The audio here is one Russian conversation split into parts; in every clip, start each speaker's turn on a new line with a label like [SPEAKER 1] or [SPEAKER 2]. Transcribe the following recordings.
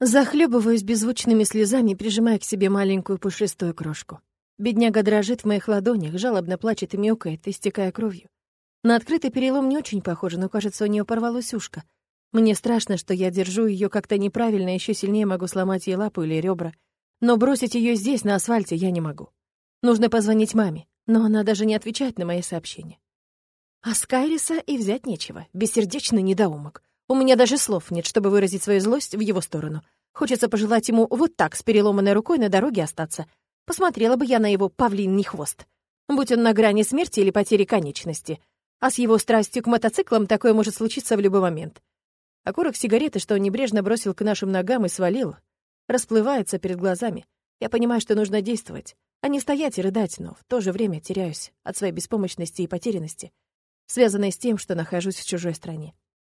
[SPEAKER 1] Захлебываюсь беззвучными слезами, прижимая к себе маленькую пушистую крошку. Бедняга дрожит в моих ладонях, жалобно плачет и мяукает, истекая кровью. На открытый перелом не очень похоже, но, кажется, у нее порвалось ушко. Мне страшно, что я держу ее как-то неправильно, еще сильнее могу сломать ей лапу или ребра. Но бросить ее здесь, на асфальте, я не могу. Нужно позвонить маме, но она даже не отвечает на мои сообщения. А Скайриса и взять нечего. Бессердечный недоумок. У меня даже слов нет, чтобы выразить свою злость в его сторону. Хочется пожелать ему вот так, с переломанной рукой на дороге остаться. Посмотрела бы я на его павлиний хвост. Будь он на грани смерти или потери конечности. А с его страстью к мотоциклам такое может случиться в любой момент. Окурок сигареты, что он небрежно бросил к нашим ногам и свалил, расплывается перед глазами. Я понимаю, что нужно действовать, а не стоять и рыдать, но в то же время теряюсь от своей беспомощности и потерянности, связанной с тем, что нахожусь в чужой стране.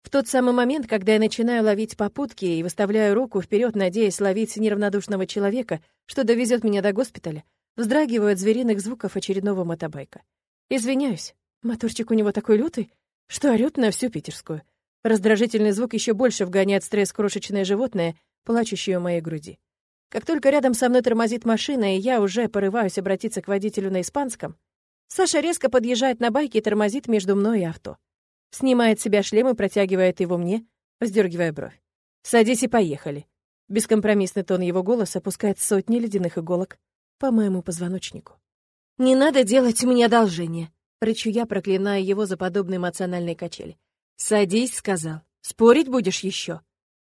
[SPEAKER 1] В тот самый момент, когда я начинаю ловить попутки и выставляю руку вперед, надеясь ловить неравнодушного человека, что довезет меня до госпиталя, вздрагиваю от звериных звуков очередного мотобайка. Извиняюсь, моторчик у него такой лютый, что орёт на всю питерскую. Раздражительный звук еще больше вгоняет стресс крошечное животное, плачущее у моей груди. Как только рядом со мной тормозит машина, и я уже порываюсь обратиться к водителю на испанском, Саша резко подъезжает на байке и тормозит между мной и авто. Снимает с себя шлем и протягивает его мне, вздергивая бровь. «Садись и поехали». Бескомпромиссный тон его голоса опускает сотни ледяных иголок по моему позвоночнику. «Не надо делать мне одолжение», — рычу я, проклиная его за подобные эмоциональные качели. «Садись», — сказал. «Спорить будешь еще?»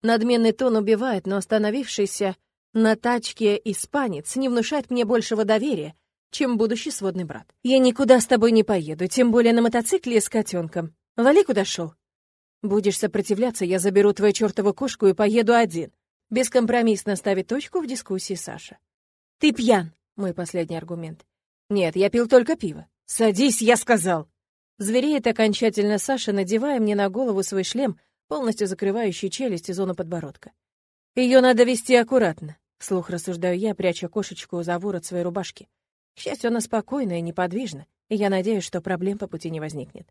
[SPEAKER 1] Надменный тон убивает, но остановившийся на тачке испанец не внушает мне большего доверия, чем будущий сводный брат. «Я никуда с тобой не поеду, тем более на мотоцикле с котенком. Вали куда шел. Будешь сопротивляться, я заберу твою чертову кошку и поеду один. Бескомпромиссно ставит точку в дискуссии Саша. Ты пьян, мой последний аргумент. Нет, я пил только пиво. Садись, я сказал. Звереет окончательно Саша, надевая мне на голову свой шлем, полностью закрывающий челюсть и зону подбородка. Ее надо вести аккуратно, вслух рассуждаю я, пряча кошечку за ворот своей рубашки. К счастью, она спокойна и неподвижна, и я надеюсь, что проблем по пути не возникнет.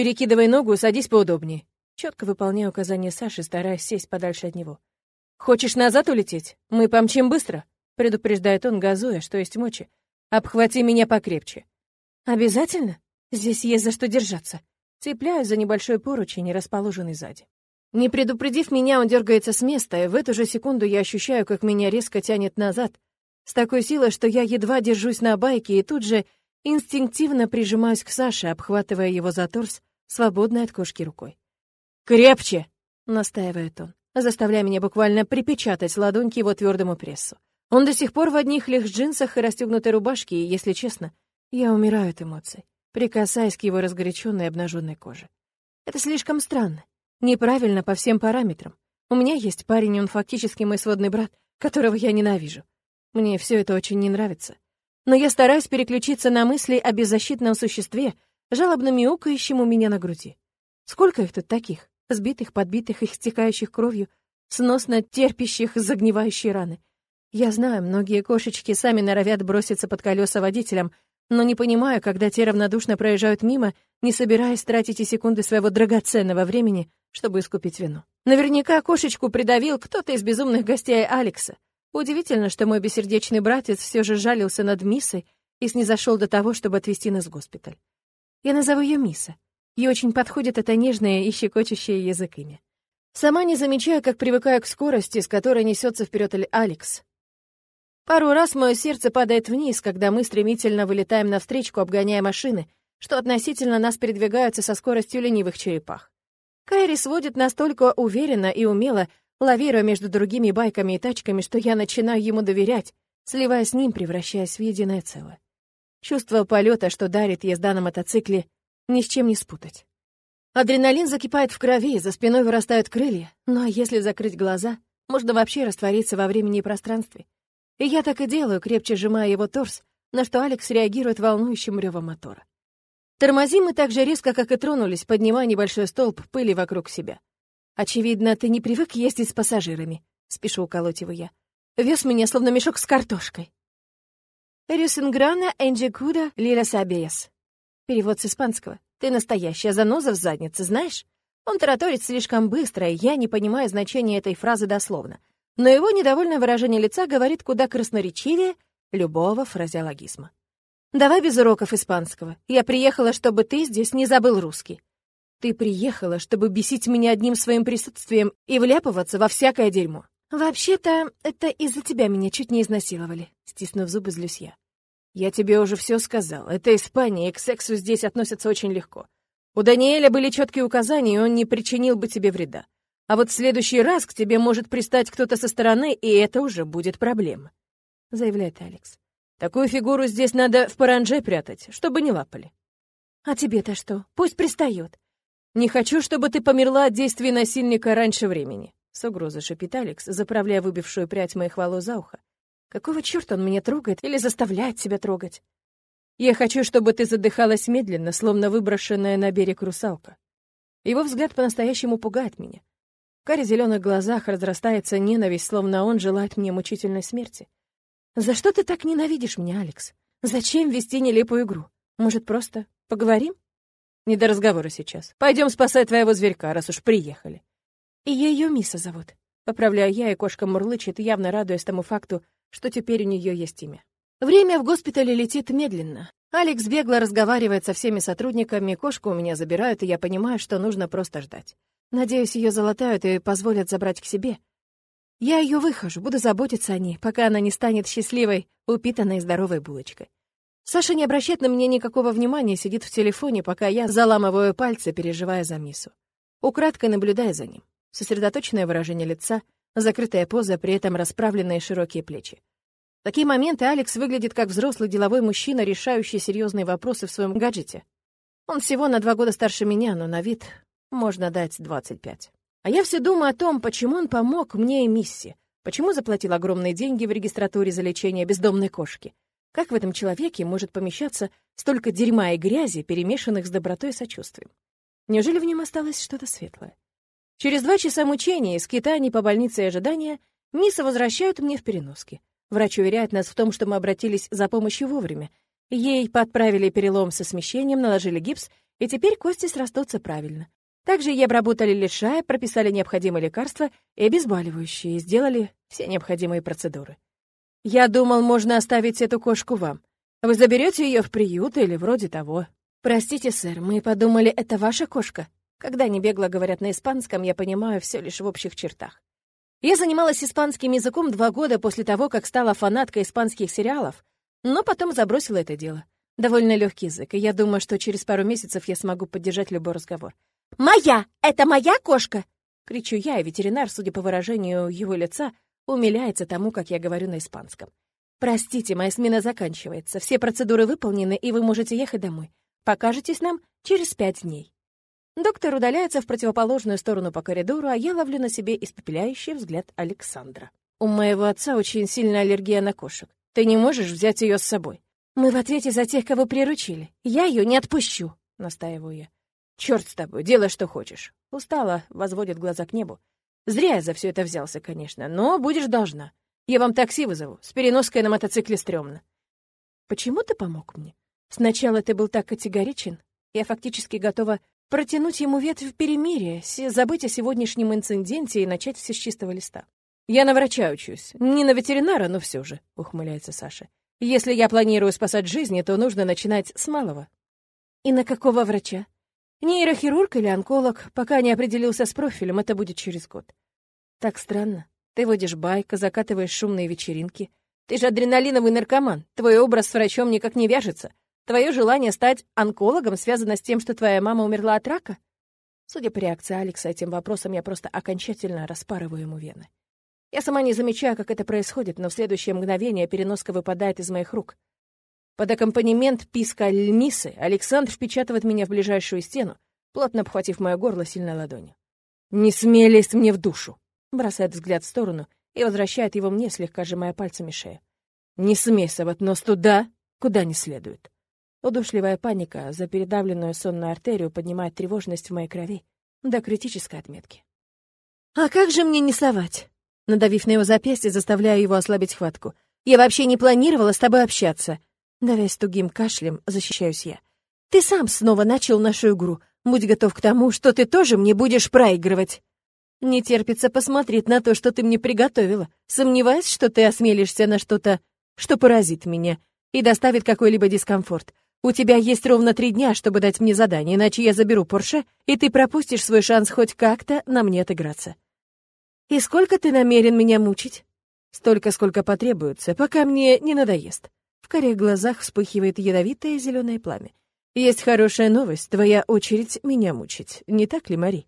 [SPEAKER 1] Перекидывай ногу и садись поудобнее. Четко выполняю указания Саши, стараясь сесть подальше от него. Хочешь назад улететь? Мы помчим быстро, предупреждает он, газуя, что есть мочи. Обхвати меня покрепче. Обязательно? Здесь есть за что держаться. Цепляюсь за небольшой поручень, расположенный сзади. Не предупредив меня, он дергается с места, и в эту же секунду я ощущаю, как меня резко тянет назад, с такой силой, что я едва держусь на байке, и тут же инстинктивно прижимаюсь к Саше, обхватывая его за торс, свободной от кошки рукой. «Крепче!» — настаивает он, заставляя меня буквально припечатать ладонь к его твердому прессу. Он до сих пор в одних лишь джинсах и расстегнутой рубашке, и, если честно, я умираю от эмоций, прикасаясь к его разгоряченной обнаженной коже. Это слишком странно, неправильно по всем параметрам. У меня есть парень, он фактически мой сводный брат, которого я ненавижу. Мне все это очень не нравится но я стараюсь переключиться на мысли о беззащитном существе, жалобно мяукающем у меня на груди. Сколько их тут таких? Сбитых, подбитых, истекающих кровью, сносно терпящих загнивающие раны. Я знаю, многие кошечки сами норовят броситься под колеса водителям, но не понимаю, когда те равнодушно проезжают мимо, не собираясь тратить и секунды своего драгоценного времени, чтобы искупить вину. Наверняка кошечку придавил кто-то из безумных гостей Алекса. Удивительно, что мой бессердечный братец все же жалился над Миссой и снизошел до того, чтобы отвезти нас в госпиталь. Я назову ее Миса. Ей очень подходит это нежное и щекочущее язык имя. Сама не замечаю, как привыкаю к скорости, с которой несется вперед Алекс. Пару раз мое сердце падает вниз, когда мы стремительно вылетаем навстречу, обгоняя машины, что относительно нас передвигаются со скоростью ленивых черепах. Кайри сводит настолько уверенно и умело, лавируя между другими байками и тачками, что я начинаю ему доверять, сливаясь с ним, превращаясь в единое целое. Чувство полета, что дарит езда на мотоцикле, ни с чем не спутать. Адреналин закипает в крови, за спиной вырастают крылья, а если закрыть глаза, можно вообще раствориться во времени и пространстве. И я так и делаю, крепче сжимая его торс, на что Алекс реагирует волнующим ревом мотора. Тормозим мы так же резко, как и тронулись, поднимая небольшой столб пыли вокруг себя. Очевидно, ты не привык ездить с пассажирами. Спешу уколоть его я. Вез меня, словно мешок с картошкой. Рюсенграна энджикуда лира сабиес. Перевод с испанского. Ты настоящая заноза в заднице, знаешь? Он тараторит слишком быстро, и я не понимаю значения этой фразы дословно. но его недовольное выражение лица говорит куда красноречивее любого фразеологизма. «Давай без уроков испанского. Я приехала, чтобы ты здесь не забыл русский. Ты приехала, чтобы бесить меня одним своим присутствием и вляпываться во всякое дерьмо. Вообще-то, это из-за тебя меня чуть не изнасиловали», — стиснув зубы, злюсь я. «Я тебе уже все сказал. Это Испания, и к сексу здесь относятся очень легко. У Даниэля были четкие указания, и он не причинил бы тебе вреда. А вот в следующий раз к тебе может пристать кто-то со стороны, и это уже будет проблема», — заявляет Алекс. «Такую фигуру здесь надо в паранже прятать, чтобы не лапали». «А тебе-то что? Пусть пристает». «Не хочу, чтобы ты померла от действий насильника раньше времени», — с угрозой шипит Алекс, заправляя выбившую прядь моих волос за ухо. «Какого черта он меня трогает или заставляет себя трогать?» «Я хочу, чтобы ты задыхалась медленно, словно выброшенная на берег русалка». Его взгляд по-настоящему пугает меня. В каре зеленых глазах разрастается ненависть, словно он желает мне мучительной смерти. «За что ты так ненавидишь меня, Алекс? Зачем вести нелепую игру? Может, просто поговорим?» «Не до разговора сейчас. Пойдем спасать твоего зверька, раз уж приехали». «И ее Миса зовут». Поправляю я, и кошка мурлычет, явно радуясь тому факту, что теперь у нее есть имя. Время в госпитале летит медленно. Алекс бегло разговаривает со всеми сотрудниками, кошку у меня забирают, и я понимаю, что нужно просто ждать. Надеюсь, ее залатают и позволят забрать к себе. Я ее выхожу, буду заботиться о ней, пока она не станет счастливой, упитанной и здоровой булочкой. Саша не обращает на меня никакого внимания, сидит в телефоне, пока я заламываю пальцы, переживая за Мису. Украдкой наблюдая за ним. Сосредоточенное выражение лица, закрытая поза, при этом расправленные широкие плечи. В такие моменты Алекс выглядит как взрослый деловой мужчина, решающий серьезные вопросы в своем гаджете. Он всего на два года старше меня, но на вид можно дать 25. А я все думаю о том, почему он помог мне и Мисси, почему заплатил огромные деньги в регистратуре за лечение бездомной кошки. Как в этом человеке может помещаться столько дерьма и грязи, перемешанных с добротой и сочувствием? Неужели в нем осталось что-то светлое? Через два часа мучения и скитаний по больнице и ожидания Мисса возвращают мне в переноски. Врач уверяет нас в том, что мы обратились за помощью вовремя. Ей подправили перелом со смещением, наложили гипс, и теперь кости срастутся правильно. Также ей обработали лишая, прописали необходимые лекарства и обезболивающие, и сделали все необходимые процедуры. Я думал, можно оставить эту кошку вам. Вы заберете ее в приют или вроде того. Простите, сэр, мы подумали, это ваша кошка. Когда они бегло говорят на испанском, я понимаю все лишь в общих чертах. Я занималась испанским языком два года после того, как стала фанаткой испанских сериалов, но потом забросила это дело. Довольно легкий язык, и я думаю, что через пару месяцев я смогу поддержать любой разговор. «Моя! Это моя кошка!» Кричу я, и ветеринар, судя по выражению его лица, умиляется тому, как я говорю на испанском. «Простите, моя смена заканчивается. Все процедуры выполнены, и вы можете ехать домой. Покажетесь нам через пять дней». Доктор удаляется в противоположную сторону по коридору, а я ловлю на себе испепеляющий взгляд Александра. «У моего отца очень сильная аллергия на кошек. Ты не можешь взять ее с собой. Мы в ответе за тех, кого приручили. Я ее не отпущу», — настаиваю я. Черт с тобой, делай, что хочешь. Устала, возводит глаза к небу. Зря я за все это взялся, конечно, но будешь должна. Я вам такси вызову, с переноской на мотоцикле стрёмно. Почему ты помог мне? Сначала ты был так категоричен. Я фактически готова протянуть ему ветвь перемирия, забыть о сегодняшнем инциденте и начать все с чистого листа. «Я на врача учусь. Не на ветеринара, но все же», — ухмыляется Саша. «Если я планирую спасать жизни, то нужно начинать с малого». «И на какого врача?» Нейрохирург или онколог, пока не определился с профилем, это будет через год. Так странно. Ты водишь байк, закатываешь шумные вечеринки. Ты же адреналиновый наркоман. Твой образ с врачом никак не вяжется. Твое желание стать онкологом связано с тем, что твоя мама умерла от рака? Судя по реакции Алекса этим вопросом, я просто окончательно распарываю ему вены. Я сама не замечаю, как это происходит, но в следующее мгновение переноска выпадает из моих рук. Под аккомпанемент писка льмисы Александр впечатывает меня в ближайшую стену, плотно обхватив мое горло сильной ладонью. «Не смей лезть мне в душу!» Бросает взгляд в сторону и возвращает его мне, слегка сжимая пальцами шею. «Не смей совать нос туда, куда не следует!» Удушливая паника за передавленную сонную артерию поднимает тревожность в моей крови до критической отметки. «А как же мне не совать?» Надавив на его запястье, заставляю его ослабить хватку. «Я вообще не планировала с тобой общаться. Давясь тугим кашлем, защищаюсь я. «Ты сам снова начал нашу игру. Будь готов к тому, что ты тоже мне будешь проигрывать». Не терпится посмотреть на то, что ты мне приготовила. Сомневаюсь, что ты осмелишься на что-то, что поразит меня и доставит какой-либо дискомфорт. У тебя есть ровно три дня, чтобы дать мне задание, иначе я заберу Порше, и ты пропустишь свой шанс хоть как-то на мне отыграться. И сколько ты намерен меня мучить? Столько, сколько потребуется, пока мне не надоест. В карих глазах вспыхивает ядовитое зеленое пламя. Есть хорошая новость, твоя очередь меня мучить, не так ли, Мари?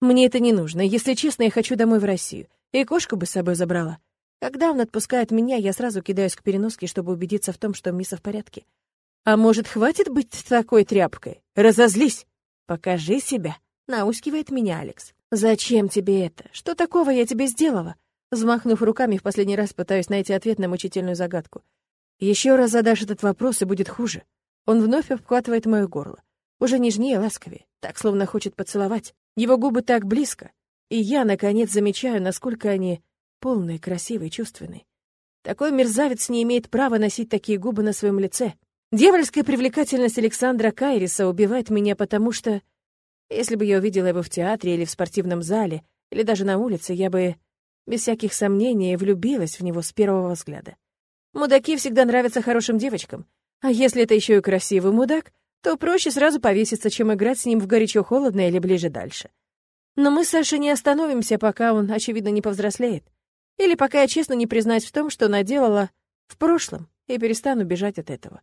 [SPEAKER 1] Мне это не нужно. Если честно, я хочу домой в Россию. И кошку бы с собой забрала. Когда он отпускает меня, я сразу кидаюсь к переноске, чтобы убедиться в том, что Миса в порядке. А может, хватит быть такой тряпкой? Разозлись! Покажи себя! Наускивает меня Алекс. Зачем тебе это? Что такого я тебе сделала? Взмахнув руками, в последний раз пытаюсь найти ответ на мучительную загадку. Еще раз задашь этот вопрос, и будет хуже. Он вновь обхватывает мое горло. Уже нежнее, ласковее, так, словно хочет поцеловать. Его губы так близко, и я, наконец, замечаю, насколько они полные, красивые, чувственные. Такой мерзавец не имеет права носить такие губы на своем лице. Дьявольская привлекательность Александра Кайриса убивает меня, потому что... Если бы я увидела его в театре или в спортивном зале, или даже на улице, я бы, без всяких сомнений, влюбилась в него с первого взгляда. Мудаки всегда нравятся хорошим девочкам. А если это еще и красивый мудак, то проще сразу повеситься, чем играть с ним в горячо-холодно или ближе дальше. Но мы с Сашей не остановимся, пока он, очевидно, не повзрослеет. Или пока я честно не признаюсь в том, что наделала в прошлом, и перестану бежать от этого.